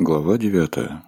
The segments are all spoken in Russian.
Глава девятая.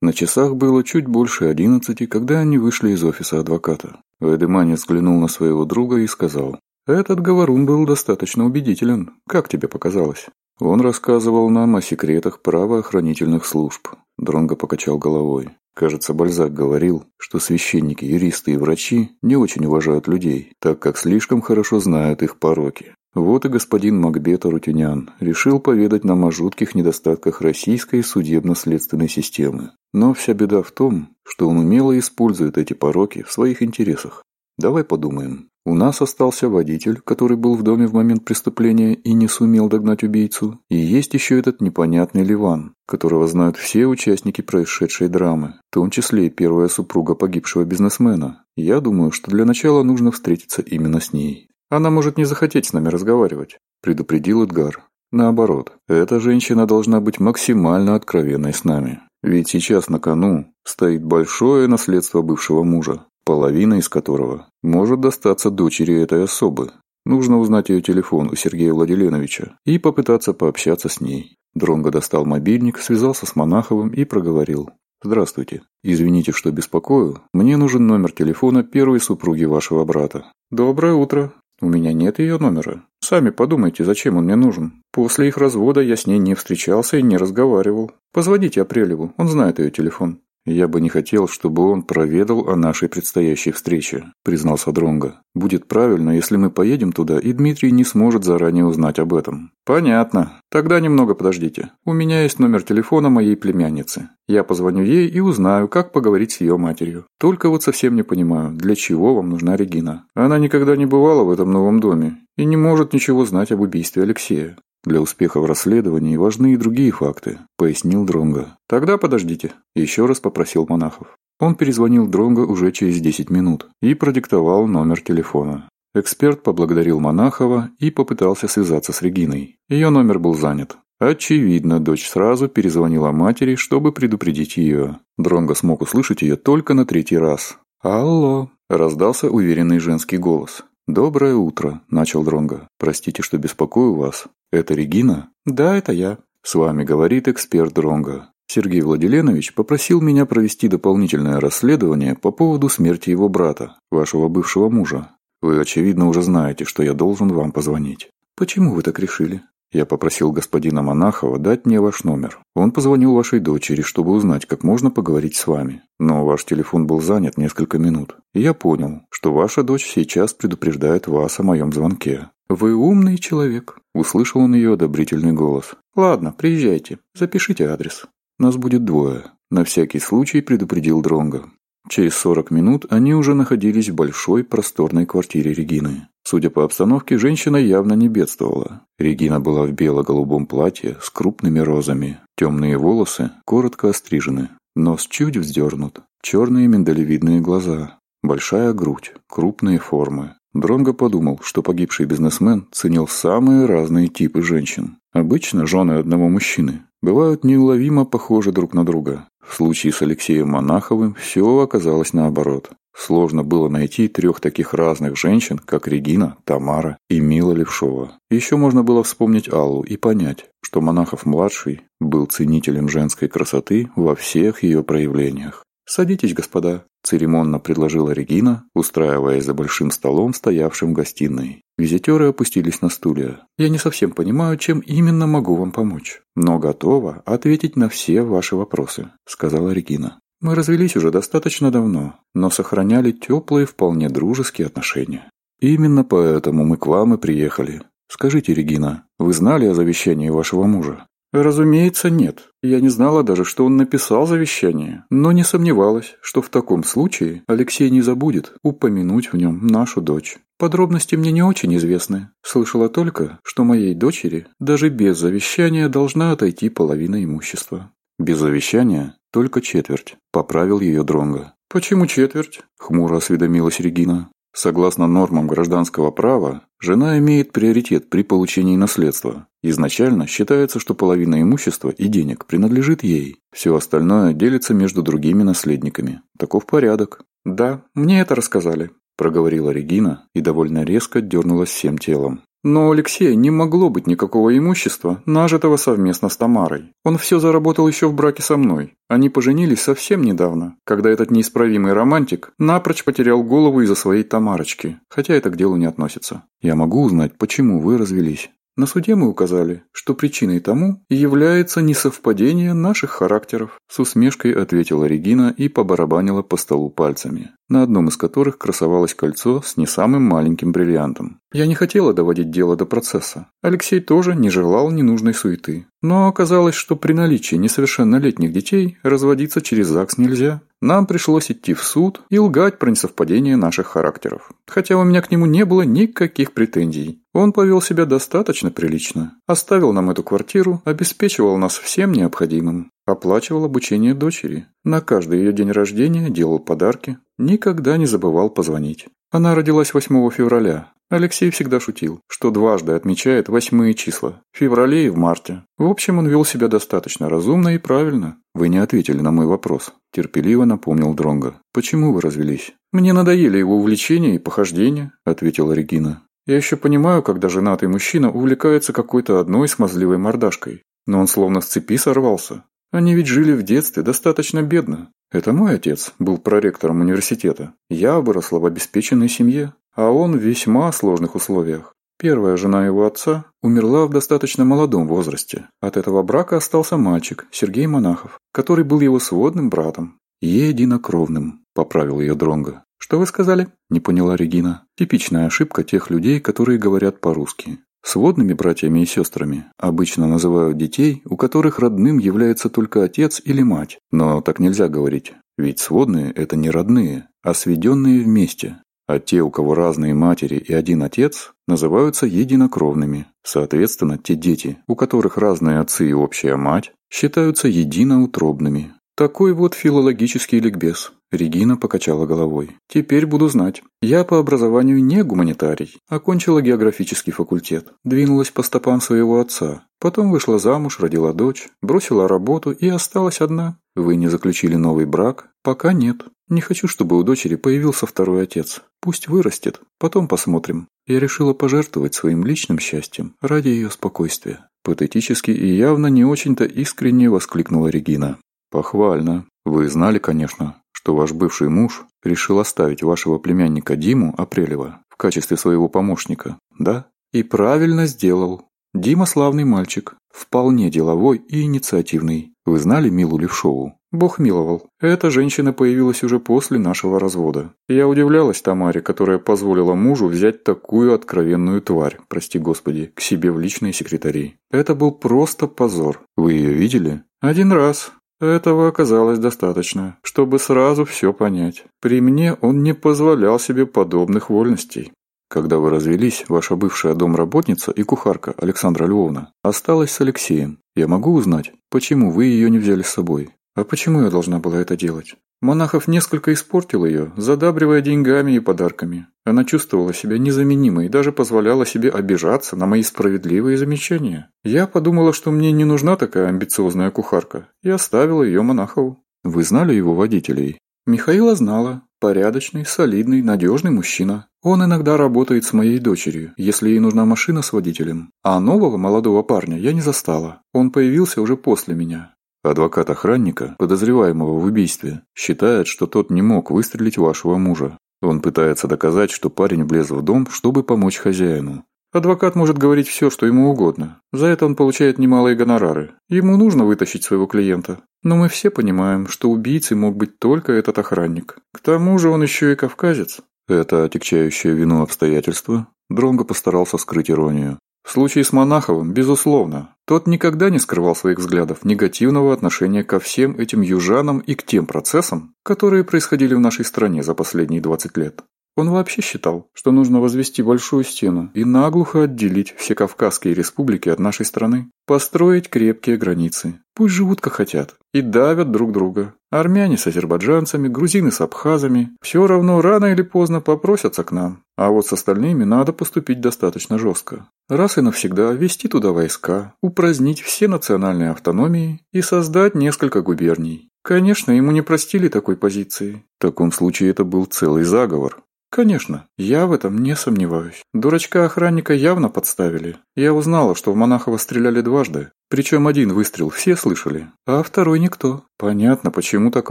На часах было чуть больше одиннадцати, когда они вышли из офиса адвоката. Ведеманец взглянул на своего друга и сказал, «Этот говорун был достаточно убедителен. Как тебе показалось?» «Он рассказывал нам о секретах правоохранительных служб». Дронго покачал головой. Кажется, Бальзак говорил, что священники, юристы и врачи не очень уважают людей, так как слишком хорошо знают их пороки. Вот и господин Макбет Арутюнян решил поведать нам о жутких недостатках российской судебно-следственной системы. Но вся беда в том, что он умело использует эти пороки в своих интересах. Давай подумаем. У нас остался водитель, который был в доме в момент преступления и не сумел догнать убийцу. И есть еще этот непонятный Ливан, которого знают все участники происшедшей драмы, в том числе и первая супруга погибшего бизнесмена. Я думаю, что для начала нужно встретиться именно с ней. Она может не захотеть с нами разговаривать, предупредил Эдгар. Наоборот, эта женщина должна быть максимально откровенной с нами. Ведь сейчас на кону стоит большое наследство бывшего мужа половина из которого может достаться дочери этой особы. Нужно узнать ее телефон у Сергея Владиленовича и попытаться пообщаться с ней. Дронго достал мобильник, связался с Монаховым и проговорил. «Здравствуйте. Извините, что беспокою. Мне нужен номер телефона первой супруги вашего брата». «Доброе утро. У меня нет ее номера. Сами подумайте, зачем он мне нужен. После их развода я с ней не встречался и не разговаривал. Позвоните Апрелеву, он знает ее телефон». «Я бы не хотел, чтобы он проведал о нашей предстоящей встрече», – признался Дронга. «Будет правильно, если мы поедем туда, и Дмитрий не сможет заранее узнать об этом». «Понятно. Тогда немного подождите. У меня есть номер телефона моей племянницы. Я позвоню ей и узнаю, как поговорить с ее матерью. Только вот совсем не понимаю, для чего вам нужна Регина. Она никогда не бывала в этом новом доме и не может ничего знать об убийстве Алексея. Для успехов расследований важны и другие факты, пояснил Дронга. Тогда подождите, еще раз попросил монахов. Он перезвонил Дронга уже через 10 минут и продиктовал номер телефона. Эксперт поблагодарил Монахова и попытался связаться с Региной. Ее номер был занят. Очевидно, дочь сразу перезвонила матери, чтобы предупредить ее. Дронго смог услышать ее только на третий раз. «Алло!» – раздался уверенный женский голос. «Доброе утро», — начал Дронго. «Простите, что беспокою вас. Это Регина?» «Да, это я». «С вами говорит эксперт Дронго. Сергей Владиленович попросил меня провести дополнительное расследование по поводу смерти его брата, вашего бывшего мужа. Вы, очевидно, уже знаете, что я должен вам позвонить». «Почему вы так решили?» Я попросил господина Монахова дать мне ваш номер. Он позвонил вашей дочери, чтобы узнать, как можно поговорить с вами. Но ваш телефон был занят несколько минут. И я понял, что ваша дочь сейчас предупреждает вас о моем звонке. «Вы умный человек», – услышал он ее одобрительный голос. «Ладно, приезжайте. Запишите адрес. Нас будет двое». На всякий случай предупредил Дронга. Через 40 минут они уже находились в большой просторной квартире Регины. Судя по обстановке, женщина явно не бедствовала. Регина была в бело-голубом платье с крупными розами. Темные волосы коротко острижены, нос чуть вздернут, черные миндалевидные глаза, большая грудь, крупные формы. Дронго подумал, что погибший бизнесмен ценил самые разные типы женщин. Обычно жены одного мужчины бывают неуловимо похожи друг на друга. В случае с Алексеем Монаховым все оказалось наоборот. Сложно было найти трех таких разных женщин, как Регина, Тамара и Мила Левшова. Еще можно было вспомнить Аллу и понять, что Монахов-младший был ценителем женской красоты во всех ее проявлениях. «Садитесь, господа», – церемонно предложила Регина, устраиваясь за большим столом, стоявшим в гостиной. Визитеры опустились на стулья. «Я не совсем понимаю, чем именно могу вам помочь, но готова ответить на все ваши вопросы», – сказала Регина. Мы развелись уже достаточно давно, но сохраняли теплые, вполне дружеские отношения. Именно поэтому мы к вам и приехали. Скажите, Регина, вы знали о завещании вашего мужа? Разумеется, нет. Я не знала даже, что он написал завещание, но не сомневалась, что в таком случае Алексей не забудет упомянуть в нем нашу дочь. Подробности мне не очень известны. Слышала только, что моей дочери даже без завещания должна отойти половина имущества. Без завещания? только четверть. Поправил ее дронга почему четверть? Хмуро осведомилась регина согласно нормам гражданского права жена имеет приоритет при получении наследства. Изначально считается что половина имущества и денег принадлежит ей. Все остальное делится между другими наследниками. Таков порядок. Да мне это рассказали проговорила регина и довольно резко дернулась всем телом. Но у Алексея не могло быть никакого имущества, нажитого совместно с Тамарой. Он все заработал еще в браке со мной. Они поженились совсем недавно, когда этот неисправимый романтик напрочь потерял голову из-за своей Тамарочки, хотя это к делу не относится. Я могу узнать, почему вы развелись? На суде мы указали, что причиной тому является несовпадение наших характеров, с усмешкой ответила Регина и побарабанила по столу пальцами, на одном из которых красовалось кольцо с не самым маленьким бриллиантом. Я не хотела доводить дело до процесса. Алексей тоже не желал ненужной суеты. Но оказалось, что при наличии несовершеннолетних детей разводиться через ЗАГС нельзя. Нам пришлось идти в суд и лгать про несовпадение наших характеров. Хотя у меня к нему не было никаких претензий. Он повел себя достаточно прилично. Оставил нам эту квартиру, обеспечивал нас всем необходимым. Оплачивал обучение дочери. На каждый ее день рождения делал подарки. Никогда не забывал позвонить. Она родилась 8 февраля. Алексей всегда шутил, что дважды отмечает восьмые числа – в феврале и в марте. В общем, он вел себя достаточно разумно и правильно. «Вы не ответили на мой вопрос», – терпеливо напомнил Дронго. «Почему вы развелись?» «Мне надоели его увлечения и похождения», – ответила Регина. «Я еще понимаю, когда женатый мужчина увлекается какой-то одной смазливой мордашкой. Но он словно с цепи сорвался. Они ведь жили в детстве достаточно бедно. Это мой отец был проректором университета. Я выросла в обеспеченной семье, а он в весьма сложных условиях. Первая жена его отца умерла в достаточно молодом возрасте. От этого брака остался мальчик, Сергей Монахов, который был его сводным братом. Единокровным, поправил ее Дронга. Что вы сказали? Не поняла Регина. Типичная ошибка тех людей, которые говорят по-русски. Сводными братьями и сестрами обычно называют детей, у которых родным является только отец или мать, но так нельзя говорить, ведь сводные – это не родные, а сведенные вместе, а те, у кого разные матери и один отец, называются единокровными. Соответственно, те дети, у которых разные отцы и общая мать, считаются единоутробными. Такой вот филологический ликбез. Регина покачала головой. Теперь буду знать. Я по образованию не гуманитарий. Окончила географический факультет. Двинулась по стопам своего отца. Потом вышла замуж, родила дочь, бросила работу и осталась одна. Вы не заключили новый брак? Пока нет. Не хочу, чтобы у дочери появился второй отец. Пусть вырастет. Потом посмотрим. Я решила пожертвовать своим личным счастьем ради ее спокойствия. Патетически и явно не очень-то искренне воскликнула Регина. Похвально. Вы знали, конечно, что ваш бывший муж решил оставить вашего племянника Диму Апрелева в качестве своего помощника, да? И правильно сделал. Дима славный мальчик, вполне деловой и инициативный. Вы знали Милу Левшову? Бог миловал. Эта женщина появилась уже после нашего развода. Я удивлялась Тамаре, которая позволила мужу взять такую откровенную тварь, прости господи, к себе в личные секретари. Это был просто позор. Вы ее видели? Один раз. Этого оказалось достаточно, чтобы сразу все понять. При мне он не позволял себе подобных вольностей. Когда вы развелись, ваша бывшая домработница и кухарка Александра Львовна осталась с Алексеем. Я могу узнать, почему вы ее не взяли с собой? А почему я должна была это делать? Монахов несколько испортил ее, задабривая деньгами и подарками. Она чувствовала себя незаменимой и даже позволяла себе обижаться на мои справедливые замечания. Я подумала, что мне не нужна такая амбициозная кухарка, и оставила ее Монахову. Вы знали его водителей? Михаила знала. Порядочный, солидный, надежный мужчина. Он иногда работает с моей дочерью, если ей нужна машина с водителем. А нового молодого парня я не застала. Он появился уже после меня. Адвокат охранника, подозреваемого в убийстве, считает, что тот не мог выстрелить вашего мужа. Он пытается доказать, что парень влез в дом, чтобы помочь хозяину. Адвокат может говорить все, что ему угодно. За это он получает немалые гонорары. Ему нужно вытащить своего клиента. Но мы все понимаем, что убийцей мог быть только этот охранник. К тому же он еще и кавказец. Это отягчающее вину обстоятельство. Дронго постарался скрыть иронию. В случае с Монаховым, безусловно, тот никогда не скрывал своих взглядов негативного отношения ко всем этим южанам и к тем процессам, которые происходили в нашей стране за последние 20 лет. Он вообще считал, что нужно возвести большую стену и наглухо отделить все Кавказские республики от нашей страны, построить крепкие границы. Пусть живут как хотят и давят друг друга. Армяне с азербайджанцами, грузины с абхазами все равно рано или поздно попросятся к нам. А вот с остальными надо поступить достаточно жестко. Раз и навсегда ввести туда войска, упразднить все национальные автономии и создать несколько губерний. Конечно, ему не простили такой позиции. В таком случае это был целый заговор. Конечно, я в этом не сомневаюсь. Дурачка-охранника явно подставили. Я узнала, что в Монахова стреляли дважды. Причем один выстрел все слышали, а второй никто. Понятно, почему так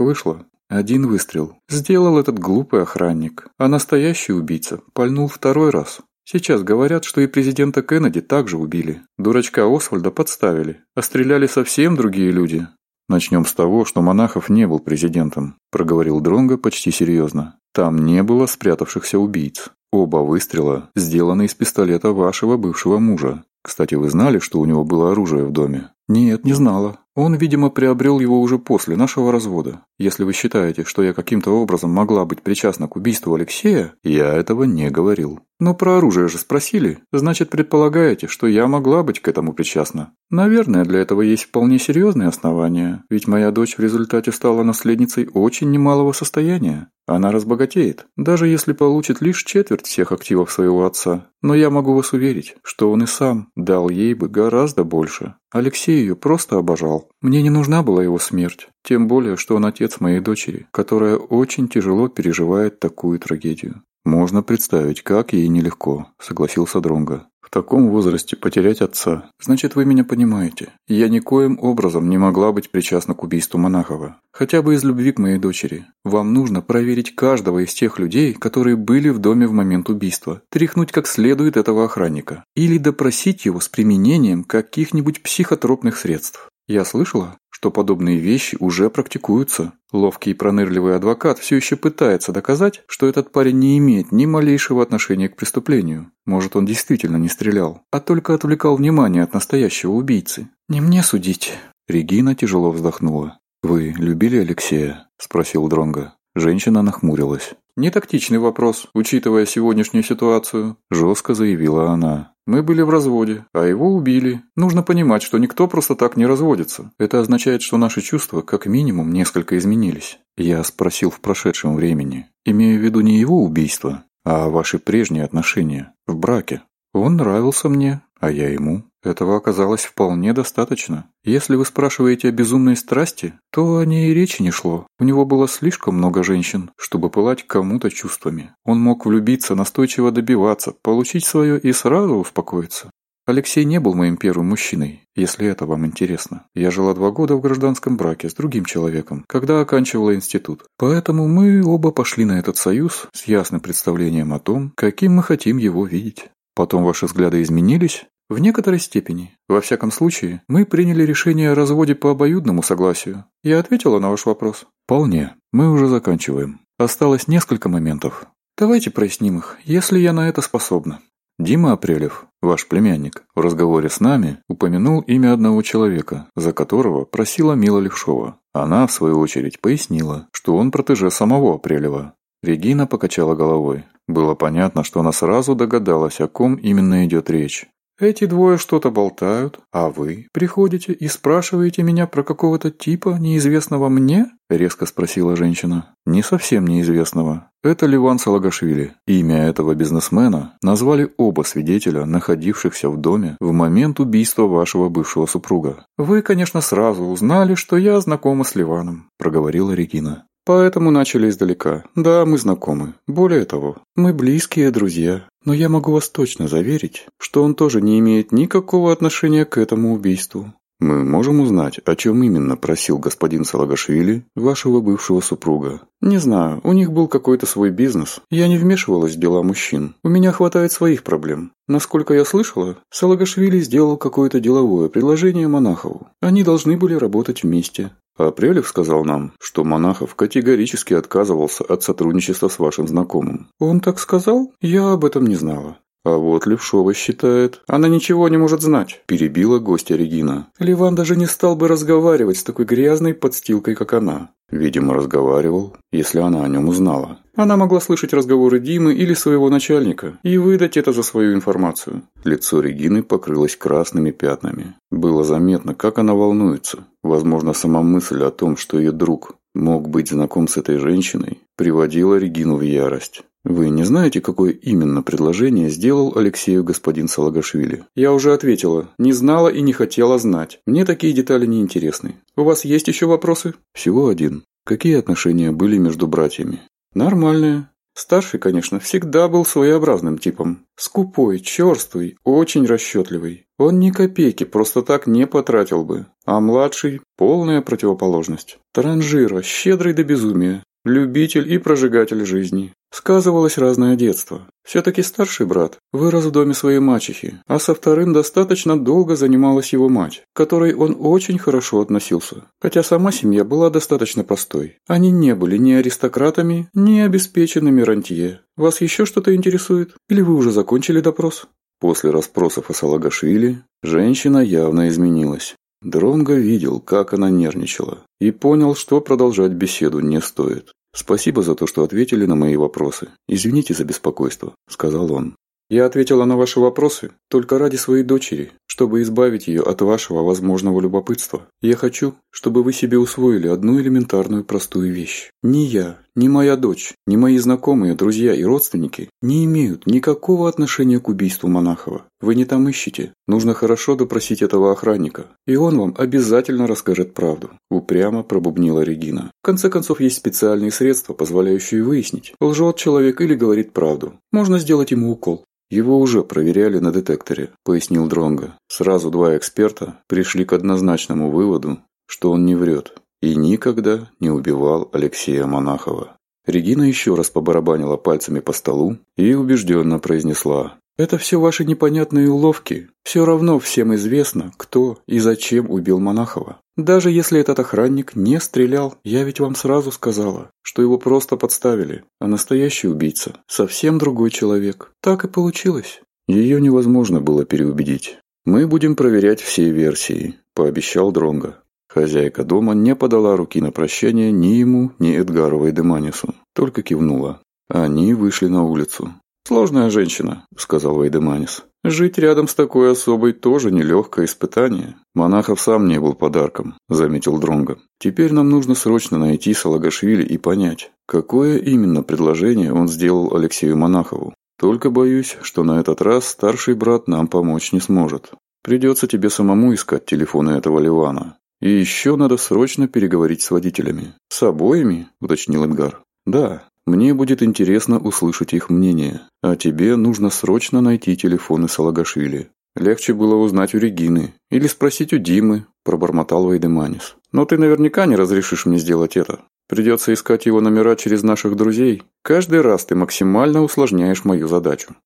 вышло. Один выстрел. Сделал этот глупый охранник. А настоящий убийца пальнул второй раз. Сейчас говорят, что и президента Кеннеди также убили. Дурачка Освальда подставили. А стреляли совсем другие люди. Начнем с того, что Монахов не был президентом, проговорил Дронго почти серьезно. Там не было спрятавшихся убийц. Оба выстрела сделаны из пистолета вашего бывшего мужа. Кстати, вы знали, что у него было оружие в доме? Нет, не знала, он, видимо, приобрел его уже после нашего развода. Если вы считаете, что я каким-то образом могла быть причастна к убийству Алексея, я этого не говорил. Но про оружие же спросили, значит, предполагаете, что я могла быть к этому причастна. Наверное, для этого есть вполне серьезные основания, ведь моя дочь в результате стала наследницей очень немалого состояния. Она разбогатеет, даже если получит лишь четверть всех активов своего отца. Но я могу вас уверить, что он и сам дал ей бы гораздо больше. Алексей ее просто обожал. Мне не нужна была его смерть. Тем более, что он отец моей дочери, которая очень тяжело переживает такую трагедию. «Можно представить, как ей нелегко», — согласился Дронга таком возрасте потерять отца. Значит, вы меня понимаете. Я никоим образом не могла быть причастна к убийству Монахова. Хотя бы из любви к моей дочери. Вам нужно проверить каждого из тех людей, которые были в доме в момент убийства. Тряхнуть как следует этого охранника. Или допросить его с применением каких-нибудь психотропных средств. Я слышала, что подобные вещи уже практикуются. Ловкий и пронырливый адвокат все еще пытается доказать, что этот парень не имеет ни малейшего отношения к преступлению. Может, он действительно не стрелял, а только отвлекал внимание от настоящего убийцы. «Не мне судить». Регина тяжело вздохнула. «Вы любили Алексея?» – спросил Дронга. Женщина нахмурилась. «Не тактичный вопрос, учитывая сегодняшнюю ситуацию», – жестко заявила она. «Мы были в разводе, а его убили. Нужно понимать, что никто просто так не разводится. Это означает, что наши чувства как минимум несколько изменились». Я спросил в прошедшем времени, имея в виду не его убийство, а ваши прежние отношения в браке. Он нравился мне, а я ему. Этого оказалось вполне достаточно. Если вы спрашиваете о безумной страсти, то о ней и речи не шло. У него было слишком много женщин, чтобы пылать кому-то чувствами. Он мог влюбиться, настойчиво добиваться, получить свое и сразу успокоиться. Алексей не был моим первым мужчиной, если это вам интересно. Я жила два года в гражданском браке с другим человеком, когда оканчивала институт. Поэтому мы оба пошли на этот союз с ясным представлением о том, каким мы хотим его видеть. Потом ваши взгляды изменились, в некоторой степени. Во всяком случае, мы приняли решение о разводе по обоюдному согласию. Я ответила на ваш вопрос. Вполне. Мы уже заканчиваем. Осталось несколько моментов. Давайте проясним их, если я на это способна. Дима Апрелев, ваш племянник, в разговоре с нами упомянул имя одного человека, за которого просила Мила Левшова. Она, в свою очередь, пояснила, что он протеже самого Апрелева. Регина покачала головой. Было понятно, что она сразу догадалась, о ком именно идет речь. Эти двое что-то болтают, а вы приходите и спрашиваете меня про какого-то типа, неизвестного мне?» – резко спросила женщина. «Не совсем неизвестного. Это Ливан Салагашвили. Имя этого бизнесмена назвали оба свидетеля, находившихся в доме в момент убийства вашего бывшего супруга. Вы, конечно, сразу узнали, что я знакома с Ливаном», – проговорила Регина. Поэтому начали издалека. Да, мы знакомы. Более того, мы близкие друзья. Но я могу вас точно заверить, что он тоже не имеет никакого отношения к этому убийству. Мы можем узнать, о чем именно просил господин Салагашвили, вашего бывшего супруга. Не знаю, у них был какой-то свой бизнес. Я не вмешивалась в дела мужчин. У меня хватает своих проблем. Насколько я слышала, Салагашвили сделал какое-то деловое предложение Монахову. Они должны были работать вместе. Апрелев сказал нам, что Монахов категорически отказывался от сотрудничества с вашим знакомым. Он так сказал? Я об этом не знала. А вот Левшова считает... Она ничего не может знать, перебила гостья Регина. Ливан даже не стал бы разговаривать с такой грязной подстилкой, как она. Видимо, разговаривал, если она о нем узнала. Она могла слышать разговоры Димы или своего начальника и выдать это за свою информацию. Лицо Регины покрылось красными пятнами. Было заметно, как она волнуется. Возможно, сама мысль о том, что ее друг мог быть знаком с этой женщиной, приводила Регину в ярость. Вы не знаете, какое именно предложение сделал Алексею господин Салагашвили? Я уже ответила. Не знала и не хотела знать. Мне такие детали не интересны. У вас есть еще вопросы? Всего один. Какие отношения были между братьями? Нормальные. Старший, конечно, всегда был своеобразным типом. Скупой, черствый, очень расчетливый. Он ни копейки просто так не потратил бы. А младший – полная противоположность. транжира, щедрый до безумия. Любитель и прожигатель жизни. Сказывалось разное детство. Все-таки старший брат вырос в доме своей мачехи, а со вторым достаточно долго занималась его мать, к которой он очень хорошо относился. Хотя сама семья была достаточно простой. Они не были ни аристократами, ни обеспеченными рантье. Вас еще что-то интересует? Или вы уже закончили допрос? После расспросов о Салагашвили женщина явно изменилась. Дронго видел, как она нервничала, и понял, что продолжать беседу не стоит. «Спасибо за то, что ответили на мои вопросы. Извините за беспокойство», – сказал он. «Я ответила на ваши вопросы только ради своей дочери, чтобы избавить ее от вашего возможного любопытства. Я хочу, чтобы вы себе усвоили одну элементарную простую вещь. Не я, ни моя дочь, ни мои знакомые, друзья и родственники не имеют никакого отношения к убийству Монахова. Вы не там ищете. Нужно хорошо допросить этого охранника, и он вам обязательно расскажет правду», – упрямо пробубнила Регина. «В конце концов, есть специальные средства, позволяющие выяснить, лжет человек или говорит правду. Можно сделать ему укол». Его уже проверяли на детекторе, пояснил Дронга. Сразу два эксперта пришли к однозначному выводу, что он не врет и никогда не убивал Алексея Монахова. Регина еще раз побарабанила пальцами по столу и убежденно произнесла «Это все ваши непонятные уловки. Все равно всем известно, кто и зачем убил Монахова. Даже если этот охранник не стрелял, я ведь вам сразу сказала, что его просто подставили, а настоящий убийца – совсем другой человек. Так и получилось». Ее невозможно было переубедить. «Мы будем проверять все версии», – пообещал Дронга. Хозяйка дома не подала руки на прощание ни ему, ни Эдгаровой Деманису, только кивнула. Они вышли на улицу. «Сложная женщина», — сказал Вайдеманис. «Жить рядом с такой особой тоже нелегкое испытание. Монахов сам не был подарком», — заметил Дронго. «Теперь нам нужно срочно найти Салагашвили и понять, какое именно предложение он сделал Алексею Монахову. Только боюсь, что на этот раз старший брат нам помочь не сможет. Придется тебе самому искать телефоны этого Ливана. И еще надо срочно переговорить с водителями. С обоими, уточнил Эдгар. Да, мне будет интересно услышать их мнение. А тебе нужно срочно найти телефоны Салагашвили. Легче было узнать у Регины или спросить у Димы, пробормотал Вайдеманис. Но ты наверняка не разрешишь мне сделать это. Придется искать его номера через наших друзей. Каждый раз ты максимально усложняешь мою задачу.